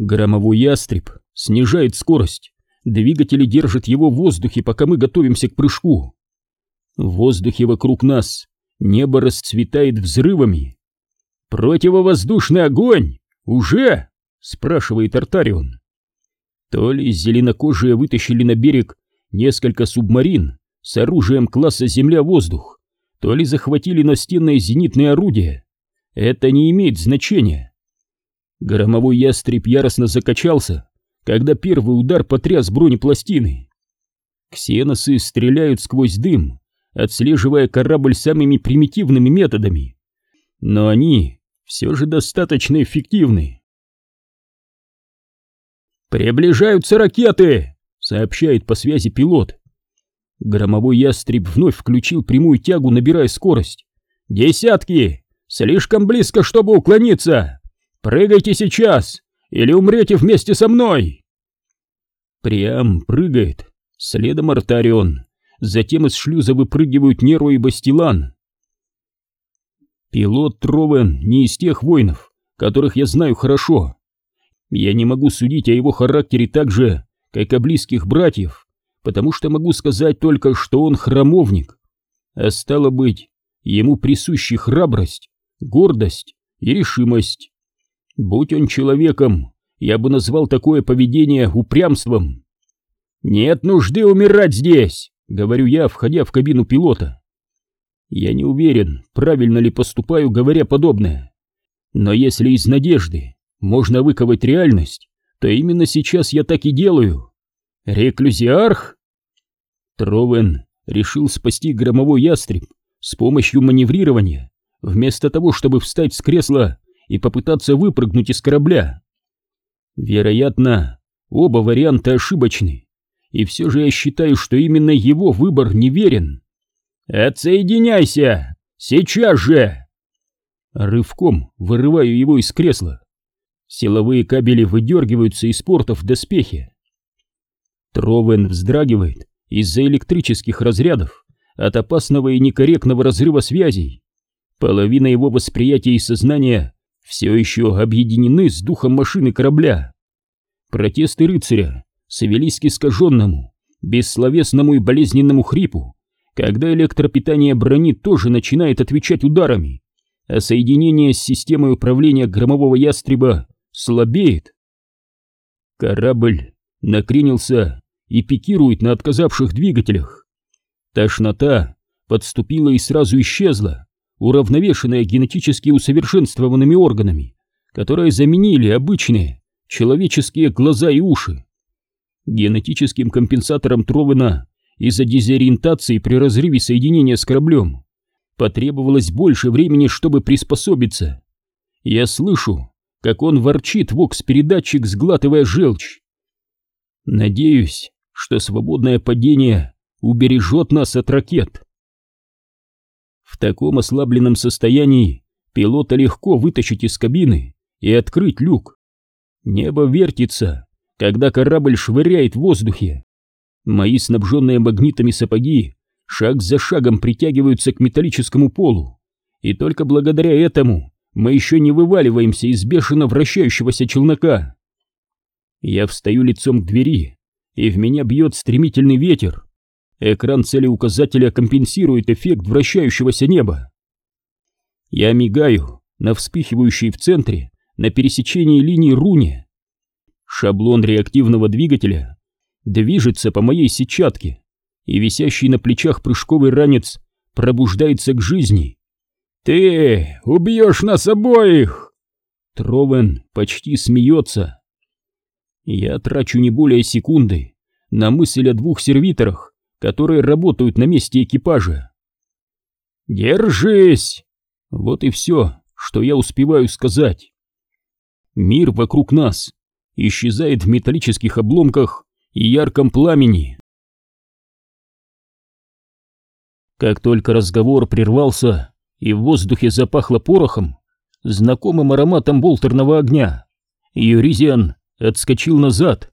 Громовой ястреб снижает скорость. Двигатели держат его в воздухе, пока мы готовимся к прыжку. В воздухе вокруг нас небо расцветает взрывами. «Противовоздушный огонь! Уже?» — спрашивает Артарион. То ли зеленокожие вытащили на берег несколько субмарин с оружием класса «Земля-воздух», то ли захватили настенные зенитные орудия. Это не имеет значения. Громовой ястреб яростно закачался, когда первый удар потряс бронепластины. Ксеносы стреляют сквозь дым, отслеживая корабль самыми примитивными методами. Но они все же достаточно эффективны. «Приближаются ракеты!» — сообщает по связи пилот. Громовой ястреб вновь включил прямую тягу, набирая скорость. «Десятки! Слишком близко, чтобы уклониться! Прыгайте сейчас, или умрете вместе со мной!» Прям прыгает, следом Артарион, затем из шлюза выпрыгивают Неро и Бастилан. Пилот Тровен не из тех воинов, которых я знаю хорошо. Я не могу судить о его характере так же, как о близких братьев, потому что могу сказать только, что он храмовник. А стало быть, ему присущи храбрость, гордость и решимость. Будь он человеком, я бы назвал такое поведение упрямством. «Нет нужды умирать здесь!» — говорю я, входя в кабину пилота. Я не уверен, правильно ли поступаю, говоря подобное. Но если из надежды можно выковать реальность, то именно сейчас я так и делаю. Реклюзиарх? Тровен решил спасти громовой ястреб с помощью маневрирования, вместо того, чтобы встать с кресла и попытаться выпрыгнуть из корабля. Вероятно, оба варианта ошибочны, и все же я считаю, что именно его выбор неверен. «Отсоединяйся! Сейчас же!» Рывком вырываю его из кресла. Силовые кабели выдергиваются из портов в доспехе. Тровен вздрагивает из-за электрических разрядов от опасного и некорректного разрыва связей. Половина его восприятия и сознания все еще объединены с духом машины корабля. Протесты рыцаря свелись к искаженному, бессловесному и болезненному хрипу, когда электропитание брони тоже начинает отвечать ударами, а соединение с системой управления громового ястреба слабеет. Корабль накренился и пикирует на отказавших двигателях. Тошнота подступила и сразу исчезла, уравновешенная генетически усовершенствованными органами, которые заменили обычные человеческие глаза и уши. Генетическим компенсатором Тровена из-за дезориентации при разрыве соединения с кораблем потребовалось больше времени, чтобы приспособиться. Я слышу, как он ворчит в окс-передатчик, сглатывая желчь. Надеюсь, что свободное падение убережет нас от ракет. Таком ослабленном состоянии пилота легко вытащить из кабины и открыть люк. Небо вертится, когда корабль швыряет в воздухе. Мои снабженные магнитами сапоги шаг за шагом притягиваются к металлическому полу, и только благодаря этому мы еще не вываливаемся из бешено вращающегося челнока. Я встаю лицом к двери, и в меня бьет стремительный ветер. Экран целеуказателя компенсирует эффект вращающегося неба. Я мигаю на вспыхивающей в центре на пересечении линии руне. Шаблон реактивного двигателя движется по моей сетчатке, и висящий на плечах прыжковый ранец пробуждается к жизни. «Ты убьешь нас обоих!» Тровен почти смеется. Я трачу не более секунды на мысль о двух сервиторах, которые работают на месте экипажа. «Держись!» Вот и все, что я успеваю сказать. Мир вокруг нас исчезает в металлических обломках и ярком пламени. Как только разговор прервался и в воздухе запахло порохом, знакомым ароматом болтерного огня, Юризиан отскочил назад.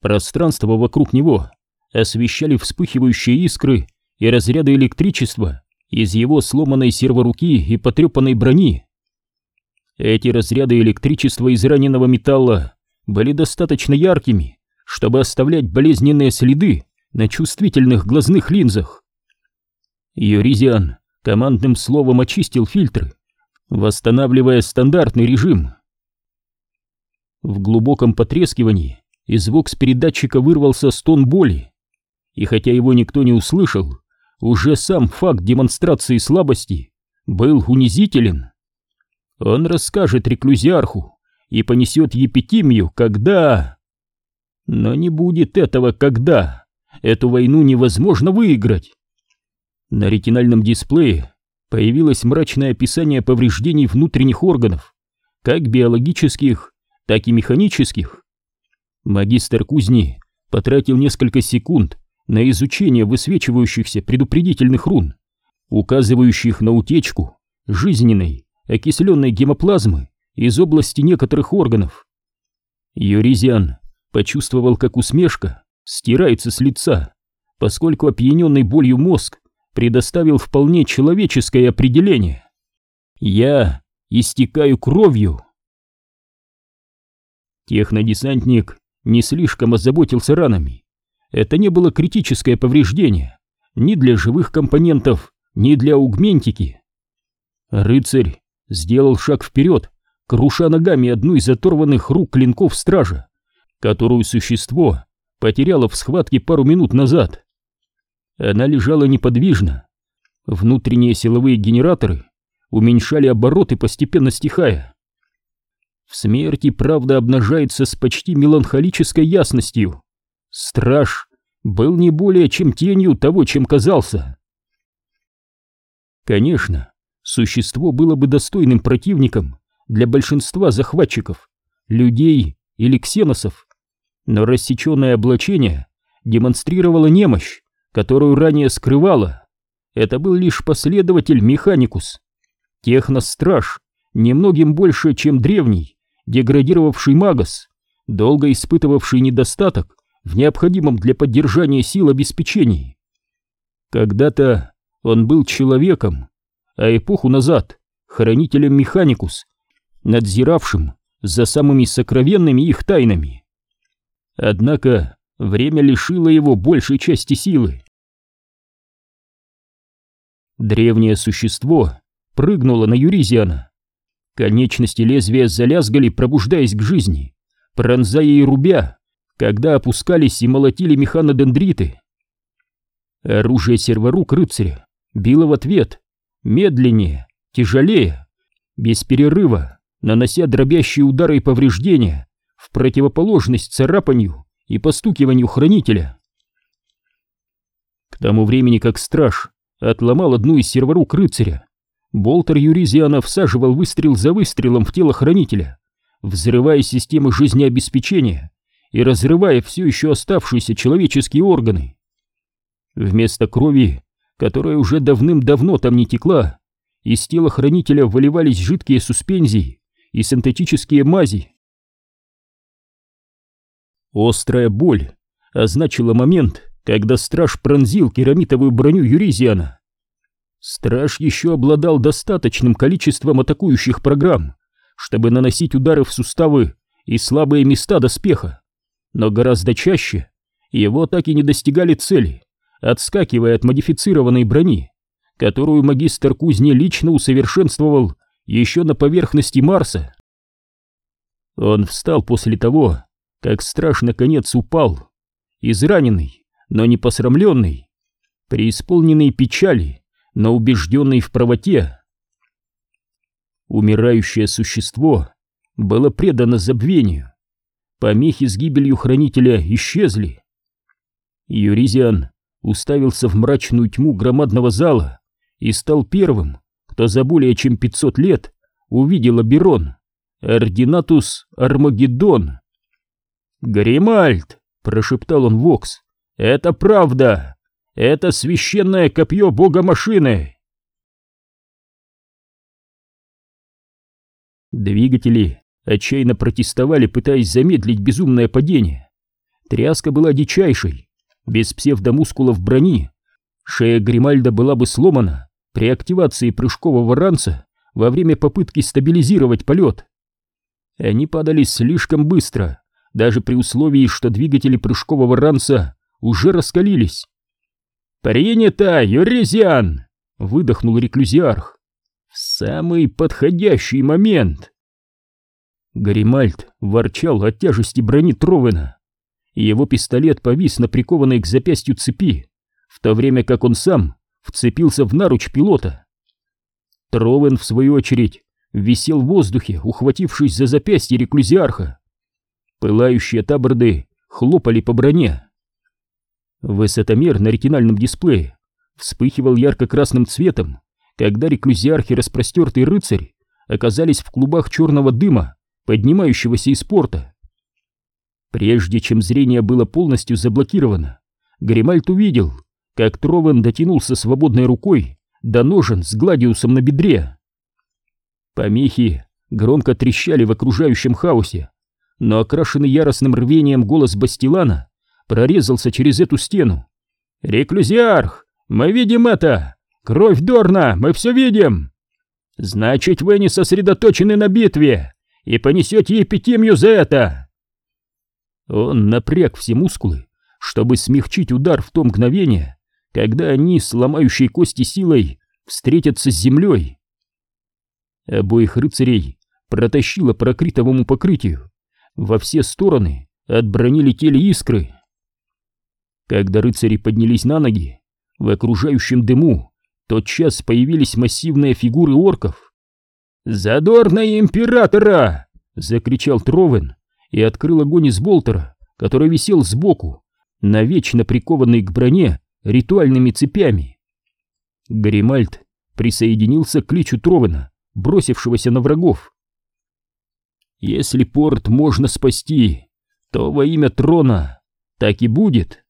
Пространство вокруг него освещали вспыхивающие искры и разряды электричества из его сломанной серворуки и потрепанной брони. Эти разряды электричества из раненого металла были достаточно яркими, чтобы оставлять болезненные следы на чувствительных глазных линзах. Юризиан командным словом очистил фильтры, восстанавливая стандартный режим. В глубоком потрескивании из вокс-передатчика вырвался стон боли, и хотя его никто не услышал, уже сам факт демонстрации слабости был унизителен. Он расскажет реклюзиарху и понесет епитимию, когда... Но не будет этого когда. Эту войну невозможно выиграть. На ретинальном дисплее появилось мрачное описание повреждений внутренних органов, как биологических, так и механических. Магистр кузни потратил несколько секунд на изучение высвечивающихся предупредительных рун, указывающих на утечку жизненной окисленной гемоплазмы из области некоторых органов. Юризиан почувствовал, как усмешка стирается с лица, поскольку опьяненный болью мозг предоставил вполне человеческое определение. «Я истекаю кровью». Технодесантник не слишком озаботился ранами. Это не было критическое повреждение ни для живых компонентов, ни для аугментики. Рыцарь сделал шаг вперед, круша ногами одну из оторванных рук клинков стража, которую существо потеряло в схватке пару минут назад. Она лежала неподвижно. Внутренние силовые генераторы уменьшали обороты, постепенно стихая. В смерти правда обнажается с почти меланхолической ясностью. Страж был не более чем тенью того, чем казался. Конечно, существо было бы достойным противником для большинства захватчиков, людей или ксеносов, но рассеченное облачение демонстрировало немощь, которую ранее скрывала. Это был лишь последователь Механикус, техностраж, немногим больше, чем древний, деградировавший Магас, долго испытывавший недостаток в необходимом для поддержания сил обеспечении. Когда-то он был человеком, а эпоху назад хранителем Механикус, надзиравшим за самыми сокровенными их тайнами. Однако время лишило его большей части силы. Древнее существо прыгнуло на Юризиана. Конечности лезвия залязгали, пробуждаясь к жизни, пронзая и рубя, когда опускались и молотили механодендриты. Оружие серворук рыцаря било в ответ, медленнее, тяжелее, без перерыва, нанося дробящие удары и повреждения в противоположность царапанью и постукиванию хранителя. К тому времени, как страж отломал одну из серворук рыцаря. Болтер Юризиана всаживал выстрел за выстрелом в тело хранителя, взрывая системы жизнеобеспечения и разрывая все еще оставшиеся человеческие органы. Вместо крови, которая уже давным-давно там не текла, из тела хранителя выливались жидкие суспензии и синтетические мази. Острая боль означила момент, когда страж пронзил керамитовую броню Юризиана. Страж еще обладал достаточным количеством атакующих программ, чтобы наносить удары в суставы и слабые места доспеха, но гораздо чаще его атаки не достигали цели, отскакивая от модифицированной брони, которую магистр кузни лично усовершенствовал еще на поверхности Марса. Он встал после того, как страж наконец упал, израненный, но не посрамленный, преисполненный печали, но убежденный в правоте. Умирающее существо было предано забвению. Помехи с гибелью хранителя исчезли. Юризиан уставился в мрачную тьму громадного зала и стал первым, кто за более чем 500 лет увидел Аберон, Ординатус Армагеддон. «Гримальд!» — прошептал он Вокс. Это правда! Это священное копье бога машины!» Двигатели отчаянно протестовали, пытаясь замедлить безумное падение. Тряска была дичайшей, без псевдомускулов брони. Шея Гримальда была бы сломана при активации прыжкового ранца во время попытки стабилизировать полет. Они падали слишком быстро, даже при условии, что двигатели прыжкового ранца уже раскалились. «Принято, Юрезиан!» — выдохнул реклюзиарх. «В самый подходящий момент!» Гаримальд ворчал от тяжести брони Тровена. Его пистолет повис на прикованной к запястью цепи, в то время как он сам вцепился в наруч пилота. Тровен, в свою очередь, висел в воздухе, ухватившись за запястье реклюзиарха. Пылающие таборды хлопали по броне. Высотомер на ретинальном дисплее вспыхивал ярко-красным цветом, когда реклюзиарх и распростертый рыцарь оказались в клубах черного дыма, поднимающегося из порта. Прежде чем зрение было полностью заблокировано, Гримальт увидел, как Тровен дотянулся свободной рукой до ножен с гладиусом на бедре. Помехи громко трещали в окружающем хаосе, но окрашенный яростным рвением голос Бастилана прорезался через эту стену. «Реклюзиарх, мы видим это! Кровь Дорна, мы все видим! Значит, вы не сосредоточены на битве и понесете эпитемию за это!» Он напряг все мускулы, чтобы смягчить удар в то мгновение, когда они с ломающей кости силой встретятся с землей. Обоих рыцарей протащило по ракритовому покрытию. Во все стороны от брони летели искры. Когда рыцари поднялись на ноги, в окружающем дыму тотчас появились массивные фигуры орков. «Задорная императора!» — закричал Тровен и открыл огонь из болтера, который висел сбоку, навечно прикованный к броне ритуальными цепями. Гаримальд присоединился к кличу Тровена, бросившегося на врагов. Если порт можно спасти, то во имя трона так и будет.